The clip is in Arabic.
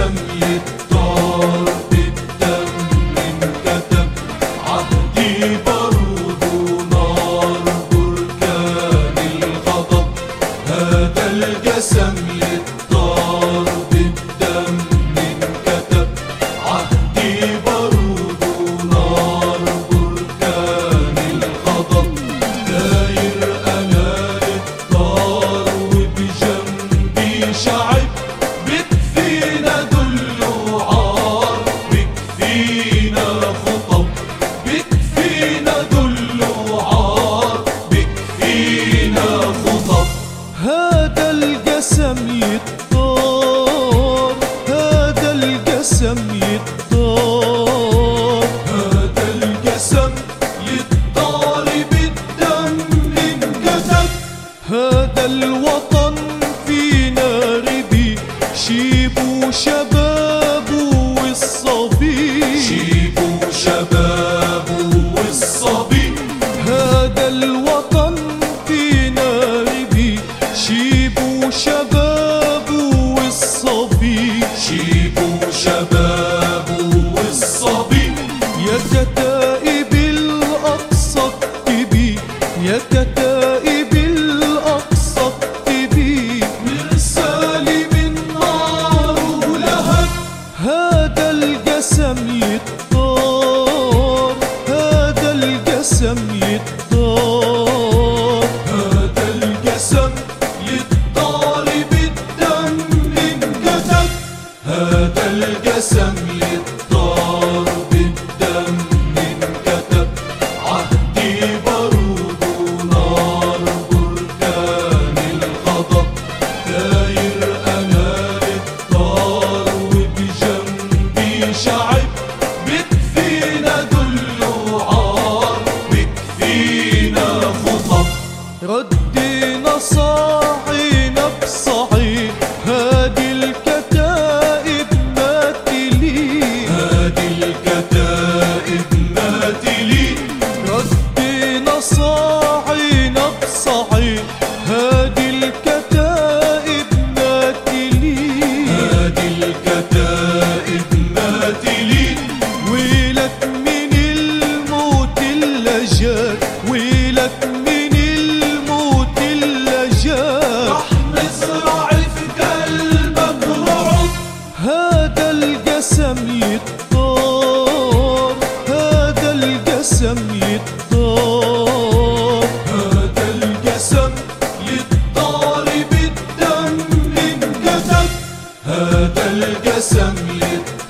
Sami بتكفينا وعار خطب. هذا القسم هذا القسم هذا القسم بالدم هذا الوطن فينا ربي شيب وشب الوطن قسم للدار بالدم انكتب. عهدي بارود ونار بركان الغضب. داير أنا للدار وبجنبي شعب. بتفينا دل وعار بتفينا خطب. رد. هذا القسم للدار